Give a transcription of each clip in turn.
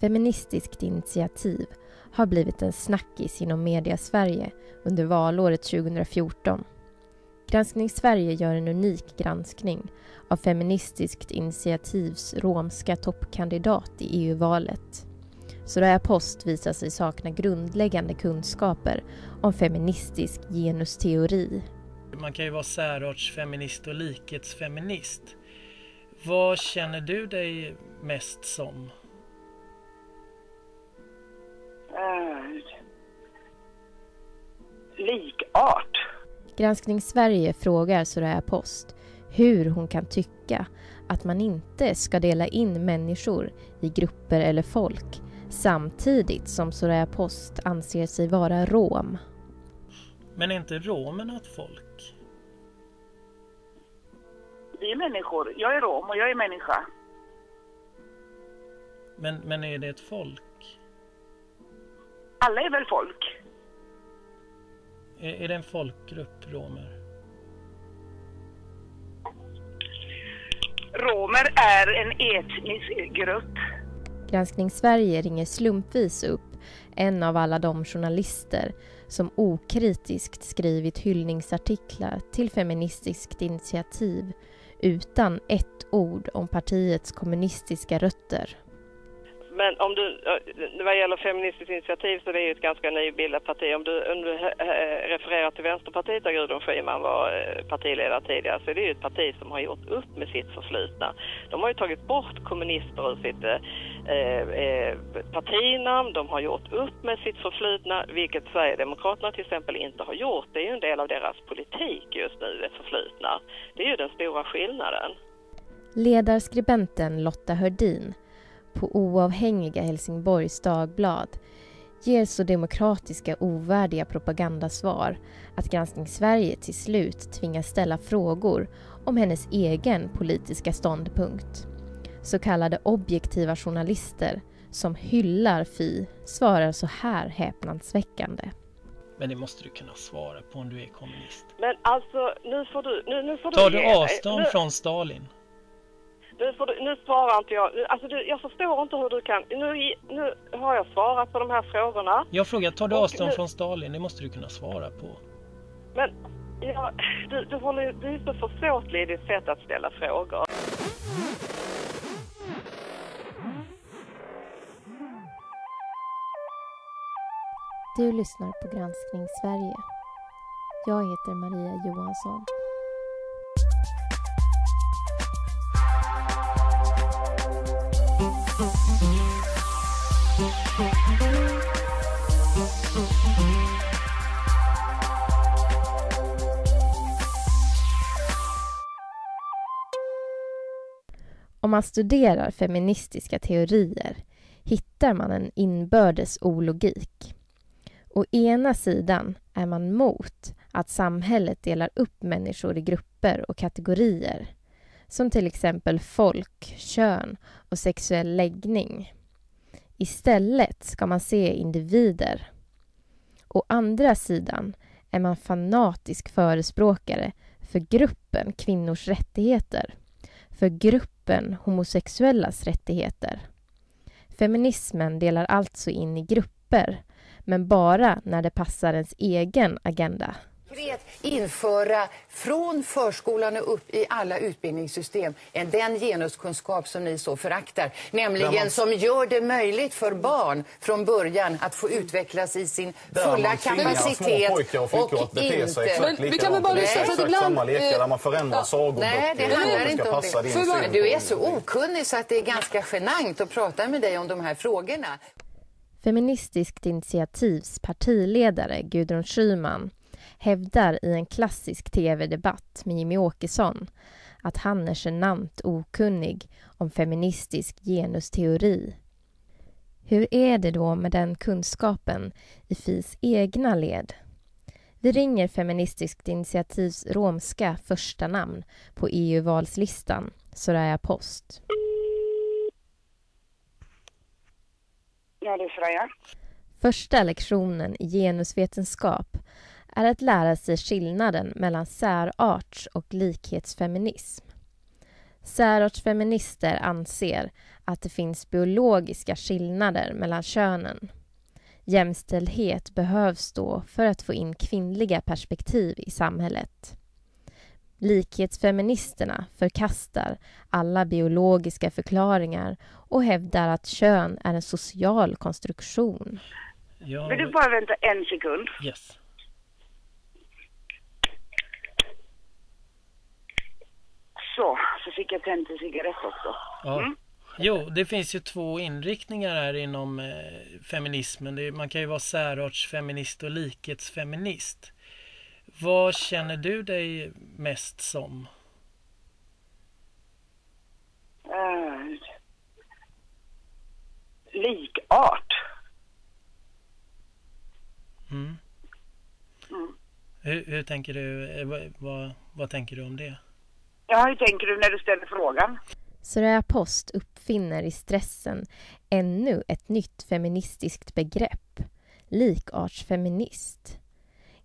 Feministiskt initiativ har blivit en snackis inom media Sverige under valåret 2014. Granskning Sverige gör en unik granskning av Feministiskt initiativs romska toppkandidat i EU-valet. Soraya Post visar sig sakna grundläggande kunskaper om feministisk genusteori. Man kan ju vara särartsfeminist och likhetsfeminist. Vad känner du dig mest som? Uh, likart. Granskning Sverige frågar Soraya Post hur hon kan tycka att man inte ska dela in människor i grupper eller folk samtidigt som Soraya Post anser sig vara rom. Men är inte romerna ett folk? Vi är människor. Jag är rom och jag är människa. Men, men är det ett folk? Alla är väl folk? Är, är det en folkgrupp, romer? Romer är en etnisk grupp. Granskning Sverige ringer slumpvis upp en av alla de journalister som okritiskt skrivit hyllningsartiklar till Feministiskt initiativ utan ett ord om partiets kommunistiska rötter. Men om du, eh, vad gäller Feministiskt initiativ så det är ju ett ganska nybildat parti. Om du, om du eh, eh, refererar till Vänsterpartiet där Gudrun Schyman var partiledare tidigare så är det ju ett parti som har gjort upp med sitt förflutna. De har ju tagit bort kommunister ur sitt eh, partinamn, de har gjort upp med sitt förflutna, vilket Sverigedemokraterna till exempel inte har gjort. Det är ju en del av deras politik just nu, det förflutna. Det är ju den stora skillnaden. Ledarskribenten Lotta Hördin på oavhängiga Helsingborgs Dagblad ger så demokratiska ovärdiga propagandasvar att Granskning Sverige till slut tvingas ställa frågor om hennes egen politiska ståndpunkt. Så kallade objektiva journalister som hyllar Fi svarar så här häpnadsväckande. Men det måste du kunna svara på om du är kommunist. Men alltså, nu får du... Nu, nu får du Tar du avstånd nu... från Stalin? Nu, du, nu svarar inte jag. Alltså du, jag förstår inte hur du kan. Nu, nu har jag svarat på de här frågorna. Jag frågar, tar du avstånd nu, från Stalin? Det måste du kunna svara på. Men ja, du, du, håller, du är så försåtlig i ditt sätt att ställa frågor. Du lyssnar på Granskning Sverige. Jag heter Maria Johansson. Om man studerar feministiska teorier hittar man en inbördes ologik. Å ena sidan är man mot att samhället delar upp människor i grupper och kategorier som till exempel folk, kön och sexuell läggning. Istället ska man se individer. Å andra sidan är man fanatisk förespråkare för gruppen kvinnors rättigheter, för gruppen homosexuellas rättigheter. Feminismen delar alltså in i grupper, men bara när det passar ens egen agenda införa från förskolan och upp i alla utbildningssystem den genuskunskap som ni så föraktar. Nämligen man... som gör det möjligt för barn från början att få utvecklas i sin fulla kapacitet. Och att exakt men, vi kan bara lyssna för ibland... samma lekar där man förändrar ja. sagoböcker. Nej, det handlar inte om det. För, du är så okunnig så att det är ganska genant att prata med dig om de här frågorna. Feministiskt initiativs partiledare Gudrun Schyman hävdar i en klassisk tv-debatt med Jimmy Åkesson att han är genant okunnig om feministisk genusteori. Hur är det då med den kunskapen i FIs egna led? Vi ringer Feministiskt initiativs romska första namn på EU-valslistan, Soraya Post. Ja, det är Soraya. Första lektionen i genusvetenskap är att lära sig skillnaden mellan särarts och likhetsfeminism. Särartsfeminister anser att det finns biologiska skillnader mellan könen. Jämställdhet behövs då för att få in kvinnliga perspektiv i samhället. Likhetsfeministerna förkastar alla biologiska förklaringar och hävdar att kön är en social konstruktion. Ja. Vill du bara vänta en sekund? Yes. Så, så fick jag tänt en cigarett också. Ja. Mm. Jo, det finns ju två inriktningar här inom eh, feminismen. Det, man kan ju vara särartsfeminist och likhetsfeminist. Vad känner du dig mest som? Uh, likart. Mm. Mm. Hur, hur, tänker du? Eh, vad, vad, vad tänker du om det? Ja, hur tänker du när du ställer frågan? Soraya Post uppfinner i stressen ännu ett nytt feministiskt begrepp, likartsfeminist.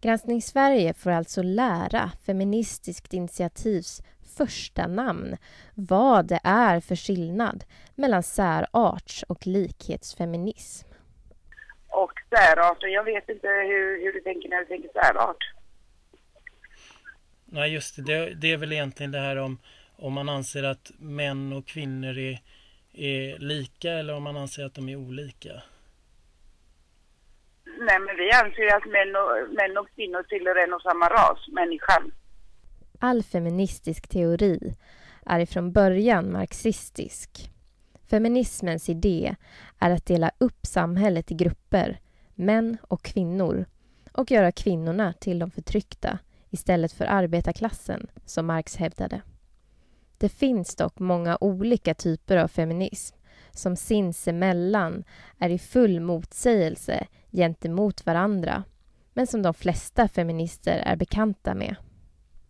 Granskning Sverige får alltså lära Feministiskt initiativs första namn vad det är för skillnad mellan särarts och likhetsfeminism. Och särart, jag vet inte hur, hur du tänker när du tänker särart. Nej, just det. det. Det är väl egentligen det här om, om man anser att män och kvinnor är, är lika eller om man anser att de är olika. Nej, men vi anser att män och, män och kvinnor tillhör en och samma ras, människan. All feministisk teori är ifrån början marxistisk. Feminismens idé är att dela upp samhället i grupper, män och kvinnor, och göra kvinnorna till de förtryckta istället för arbetarklassen, som Marx hävdade. Det finns dock många olika typer av feminism som sinsemellan är i full motsägelse gentemot varandra men som de flesta feminister är bekanta med.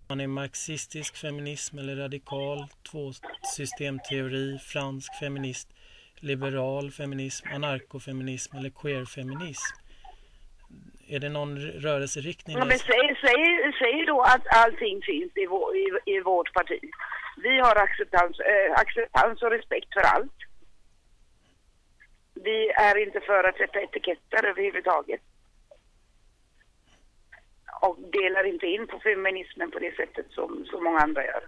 Man är marxistisk feminism eller radikal, tvåsystemteori, fransk feminist, liberal feminism, anarkofeminism eller queerfeminism. Är det någon rörelseriktning? Ja, men säg, säg, säg då att allting finns i, vår, i, i vårt parti. Vi har acceptans, äh, acceptans och respekt för allt. Vi är inte för att sätta etiketter överhuvudtaget. Och delar inte in på feminismen på det sättet som så många andra gör.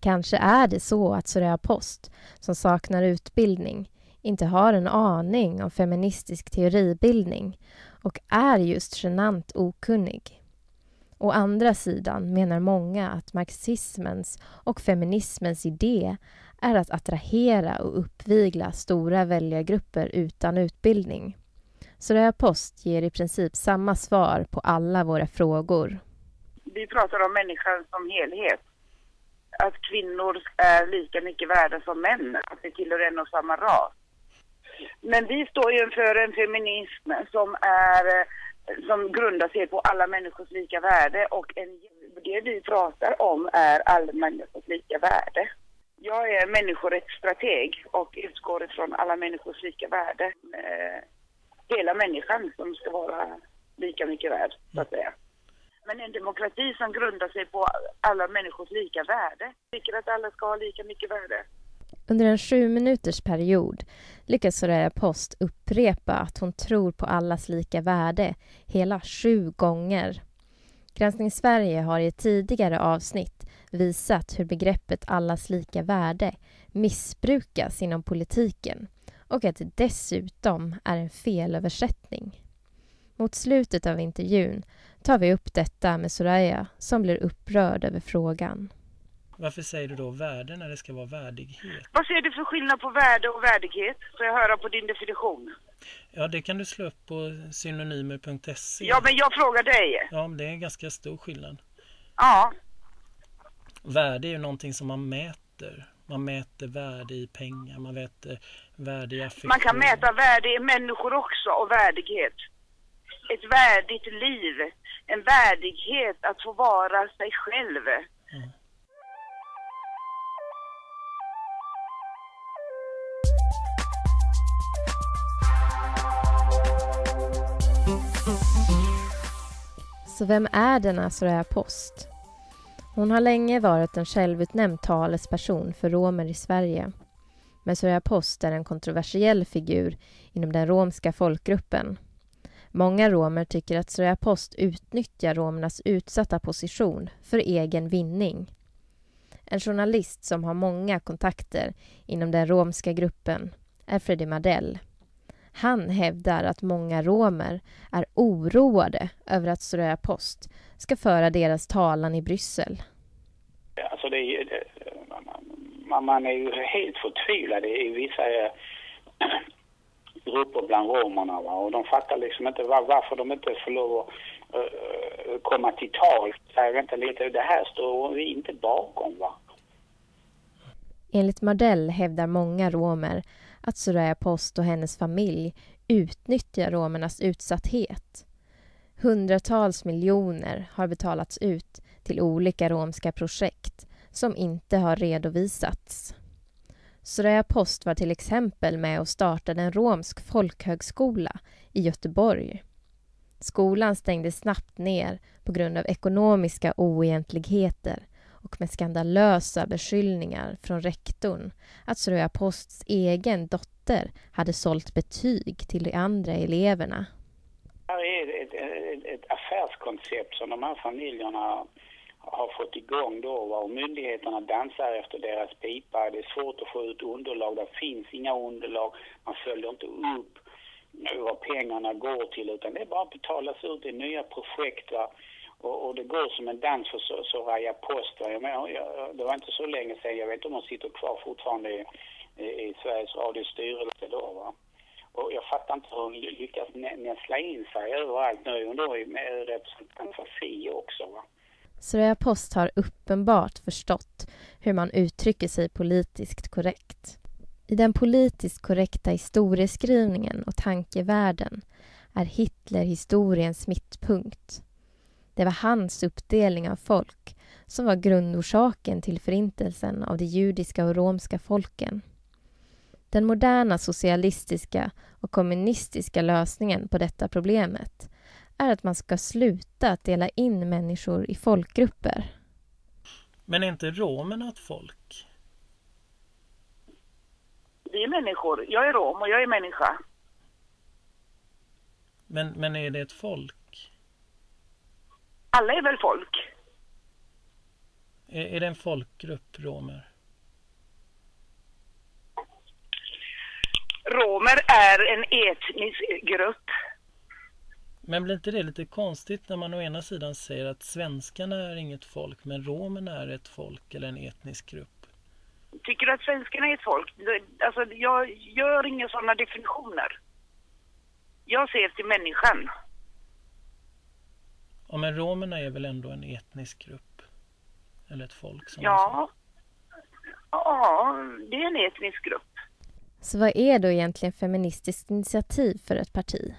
Kanske är det så att Soraya Post, som saknar utbildning, inte har en aning om feministisk teoribildning och är just genant okunnig. Å andra sidan menar många att marxismens och feminismens idé är att attrahera och uppvigla stora väljargrupper utan utbildning. Soraya Post ger i princip samma svar på alla våra frågor. Vi pratar om människan som helhet. Att kvinnor är lika mycket värda som män, att vi tillhör en och samma ras. Men vi står ju för en feminism som är eh, som grundar sig på alla människors lika värde och en, det vi pratar om är alla människors lika värde. Jag är människorättsstrateg och utgår ifrån alla människors lika värde. Eh, hela människan som ska vara lika mycket värd, så att säga. Men en demokrati som grundar sig på alla människors lika värde. Jag tycker att alla ska ha lika mycket värde. Under en sju minuters period lyckas Soraya Post upprepa att hon tror på allas lika värde hela sju gånger. Granskning Sverige har i ett tidigare avsnitt visat hur begreppet allas lika värde missbrukas inom politiken och att det dessutom är en felöversättning. Mot slutet av intervjun tar vi upp detta med Soraya som blir upprörd över frågan. Varför säger du då värde när det ska vara värdighet? Vad ser du för skillnad på värde och värdighet? Får jag höra på din definition? Ja, det kan du slå upp på synonymer.se. Ja, men jag frågar dig. Ja, men det är en ganska stor skillnad. Ja. Värde är ju någonting som man mäter. Man mäter värde i pengar, man mäter värde i affektion. Man kan mäta värde i människor också och värdighet. Ett värdigt liv, en värdighet att få vara sig själv. Mm. Så vem är denna Soraya Post? Hon har länge varit en självutnämnd talesperson för romer i Sverige. Men Soraya Post är en kontroversiell figur inom den romska folkgruppen. Många romer tycker att Soraya Post utnyttjar romernas utsatta position för egen vinning. En journalist som har många kontakter inom den romska gruppen är Freddy Mardell. Han hävdar att många romer är oroade över att Soraya Post ska föra deras talan i Bryssel. Alltså det är, man, man är ju helt förtvivlad i vissa äh, grupper bland romerna va? och de fattar liksom inte var, varför de inte får lov att äh, komma till tal. Säger inte lite, det här står vi inte bakom va. Enligt Mardell hävdar många romer att Soraya Post och hennes familj utnyttjar romernas utsatthet. Hundratals miljoner har betalats ut till olika romska projekt som inte har redovisats. Soraya Post var till exempel med och startade en romsk folkhögskola i Göteborg. Skolan stängdes snabbt ner på grund av ekonomiska oegentligheter och med skandalösa beskyllningar från rektorn att Soraya Posts egen dotter hade sålt betyg till de andra eleverna. Det här är ett, ett, ett affärskoncept som de här familjerna har fått igång då och myndigheterna dansar efter deras pipa. Det är svårt att få ut underlag, det finns inga underlag, man följer inte upp vad pengarna går till utan det är bara att betalas ut i nya projekt. Va? Och, och, det går som en dans för Soraya Post. Jag menar, jag, det var inte så länge sedan, jag vet inte om hon sitter kvar fortfarande i, i, i Sveriges Radios styrelse då. Va? Och jag fattar inte hur hon lyckas näsla in sig överallt. Nu är hon då representant för FI också. Va? Soraya Post har uppenbart förstått hur man uttrycker sig politiskt korrekt. I den politiskt korrekta historieskrivningen och tankevärlden är Hitler historiens mittpunkt. Det var hans uppdelning av folk som var grundorsaken till förintelsen av de judiska och romska folken. Den moderna socialistiska och kommunistiska lösningen på detta problemet är att man ska sluta att dela in människor i folkgrupper. Men är inte romerna ett folk? Vi är människor. Jag är rom och jag är människa. Men, men är det ett folk? Alla är väl folk? Är, är det en folkgrupp, romer? Romer är en etnisk grupp. Men blir inte det lite konstigt när man å ena sidan säger att svenskarna är inget folk men romerna är ett folk eller en etnisk grupp? Tycker du att svenskarna är ett folk? Alltså, jag gör inga sådana definitioner. Jag ser till människan. Ja, men romerna är väl ändå en etnisk grupp? Eller ett folk? Som ja. ja, det är en etnisk grupp. Så vad är då egentligen Feministiskt initiativ för ett parti?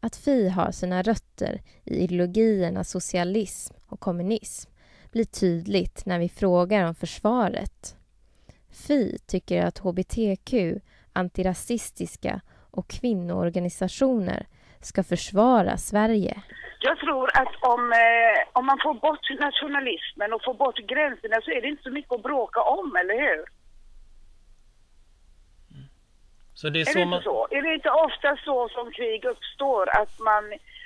Att Fi har sina rötter i ideologierna socialism och kommunism blir tydligt när vi frågar om försvaret. Fi tycker att hbtq, antirasistiska och kvinnoorganisationer ska försvara Sverige. Jag tror att om, eh, om man får bort nationalismen och får bort gränserna så är det inte så mycket att bråka om, eller hur? Så det är, är så det man... inte så? Är det inte ofta så som krig uppstår, att man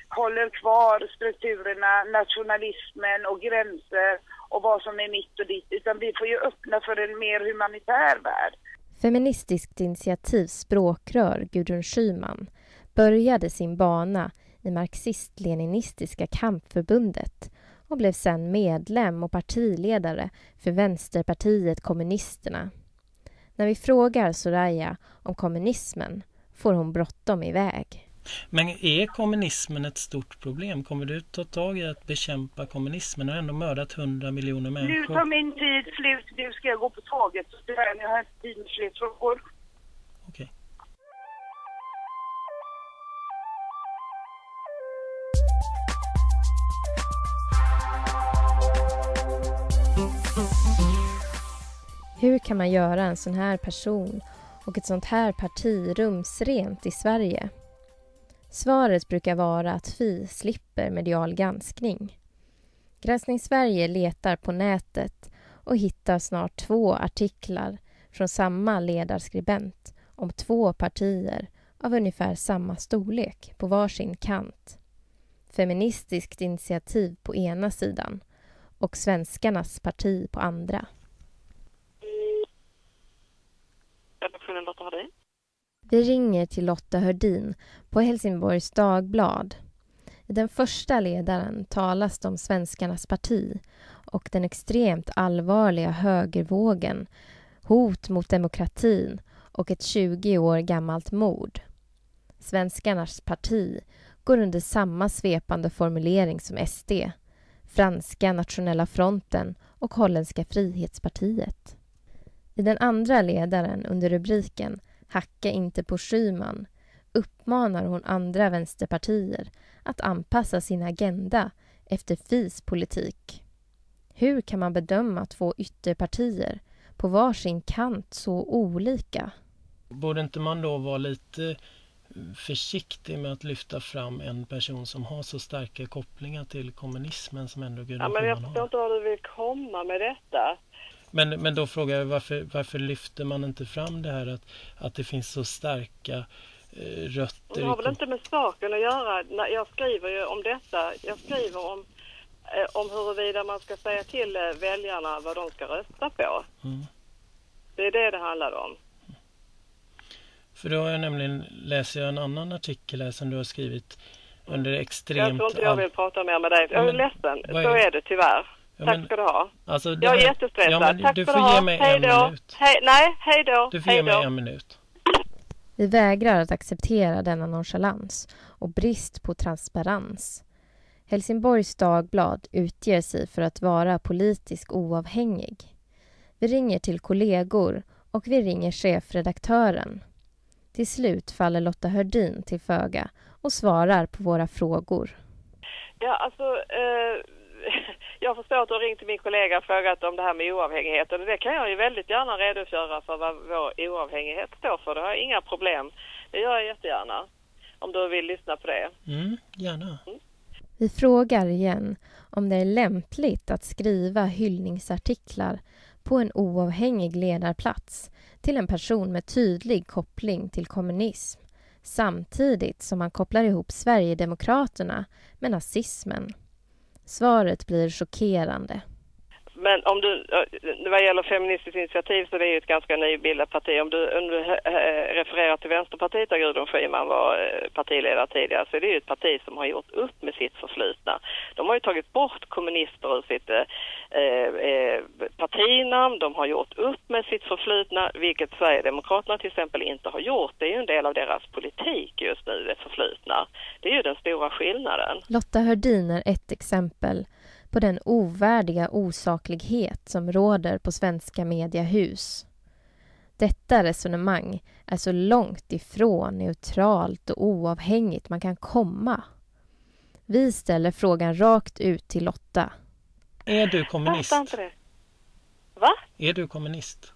håller kvar strukturerna, nationalismen och gränser och vad som är mitt och ditt, utan vi får ju öppna för en mer humanitär värld. Feministiskt initiativs språkrör Gudrun Schyman började sin bana i marxist-leninistiska kampförbundet och blev sedan medlem och partiledare för Vänsterpartiet kommunisterna. När vi frågar Soraya om kommunismen får hon bråttom iväg. Men är kommunismen ett stort problem? Kommer du ta tag i att bekämpa kommunismen? Du har ändå mördat hundra miljoner människor. Nu tar min tid slut. Nu ska jag gå på tåget. Jag har inte tid med fler frågor. Hur kan man göra en sån här person och ett sånt här parti rumsrent i Sverige? Svaret brukar vara att Fi slipper medial granskning. Granskning Sverige letar på nätet och hittar snart två artiklar från samma ledarskribent om två partier av ungefär samma storlek på varsin kant. Feministiskt initiativ på ena sidan och Svenskarnas parti på andra. Vi ringer till Lotta Hördin på Helsingborgs Dagblad. I den första ledaren talas det om Svenskarnas parti och den extremt allvarliga högervågen, hot mot demokratin och ett 20 år gammalt mord. Svenskarnas parti går under samma svepande formulering som SD, Franska nationella fronten och Holländska frihetspartiet. I den andra ledaren under rubriken Hacka inte på Schyman uppmanar hon andra vänsterpartier att anpassa sin agenda efter FIs politik. Hur kan man bedöma två ytterpartier på varsin kant så olika? Borde inte man då vara lite försiktig med att lyfta fram en person som har så starka kopplingar till kommunismen som ändå Gudrun ja, men Jag förstår inte var du vill komma med detta. Men, men då frågar jag varför, varför lyfter man inte fram det här att, att det finns så starka eh, rötter? Det har väl inte med saken att göra. Jag skriver ju om detta. Jag skriver om, eh, om huruvida man ska säga till eh, väljarna vad de ska rösta på. Mm. Det är det det handlar om. För då har jag nämligen, läser jag en annan artikel här som du har skrivit under extremt... Jag tror inte jag vill prata mer med dig. Jag är men, ledsen, så är det tyvärr. Ja, Tack ska du ha. Alltså, jag är här... jättestressad. Ja, men, Tack du får ge mig hej en då. minut. Hej, nej, hej då. Du får ge mig en minut. Vi vägrar att acceptera denna nonchalans och brist på transparens. Helsingborgs Dagblad utger sig för att vara politiskt oavhängig. Vi ringer till kollegor och vi ringer chefredaktören. Till slut faller Lotta Hördin till föga och svarar på våra frågor. Ja, alltså... Eh, jag förstår att du har ringt till min kollega och frågat om det här med oavhängighet och det kan jag ju väldigt gärna redogöra för vad vår oavhängighet står för. Det har jag inga problem. Det gör jag jättegärna. Om du vill lyssna på det. Mm, gärna. Mm. Vi frågar igen om det är lämpligt att skriva hyllningsartiklar på en oavhängig ledarplats till en person med tydlig koppling till kommunism samtidigt som man kopplar ihop Sverigedemokraterna med nazismen. Svaret blir chockerande. Men om du, vad gäller Feministiskt initiativ så det är ju ett ganska nybildat parti. Om du, om du eh, eh, refererar till Vänsterpartiet där Gudrun Schyman var eh, partiledare tidigare så är det ju ett parti som har gjort upp med sitt förflutna. De har ju tagit bort kommunister ur sitt eh, partinamn, de har gjort upp med sitt förflutna, vilket Sverigedemokraterna till exempel inte har gjort. Det är ju en del av deras politik just nu, det förflutna. Det är ju den stora skillnaden. Lotta Hördin är ett exempel på den ovärdiga osaklighet som råder på svenska mediehus. Detta resonemang är så långt ifrån neutralt och oavhängigt man kan komma. Vi ställer frågan rakt ut till Lotta. Är du kommunist? inte det. Va? Är du kommunist?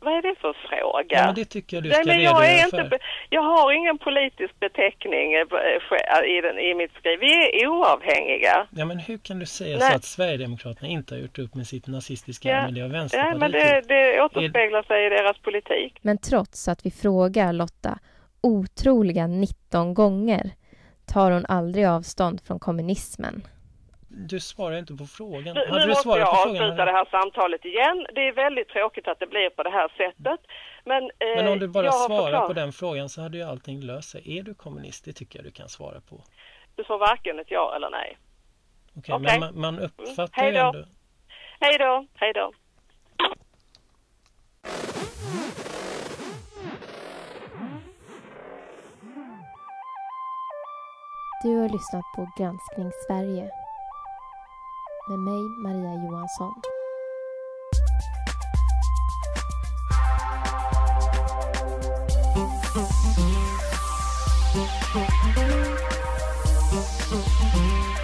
Vad är det för fråga? Ja, men det tycker jag du ska Nej, men jag, är inte, jag har ingen politisk beteckning eh, eh, i, den, i mitt skriv. Vi är oavhängiga. Ja, men hur kan du säga Nej. så att Sverigedemokraterna inte har gjort upp med sitt nazistiska ja. armé och Vänsterpartiet? Ja, men det, det återspeglar sig i deras politik. Men trots att vi frågar Lotta otroliga 19 gånger tar hon aldrig avstånd från kommunismen. Du svarar inte på frågan. Nu, nu måste jag avsluta det här samtalet igen. Det är väldigt tråkigt att det blir på det här sättet. Men, eh, men om du bara svarar på den frågan så hade ju allting löst sig. Är du kommunist? Det tycker jag du kan svara på. Du får varken ett ja eller nej. Okej, okay, okay. men man, man uppfattar mm. ju ändå... Hej då! Hej då! Du har lyssnat på Granskning Sverige med mig, Maria Johansson. Mm.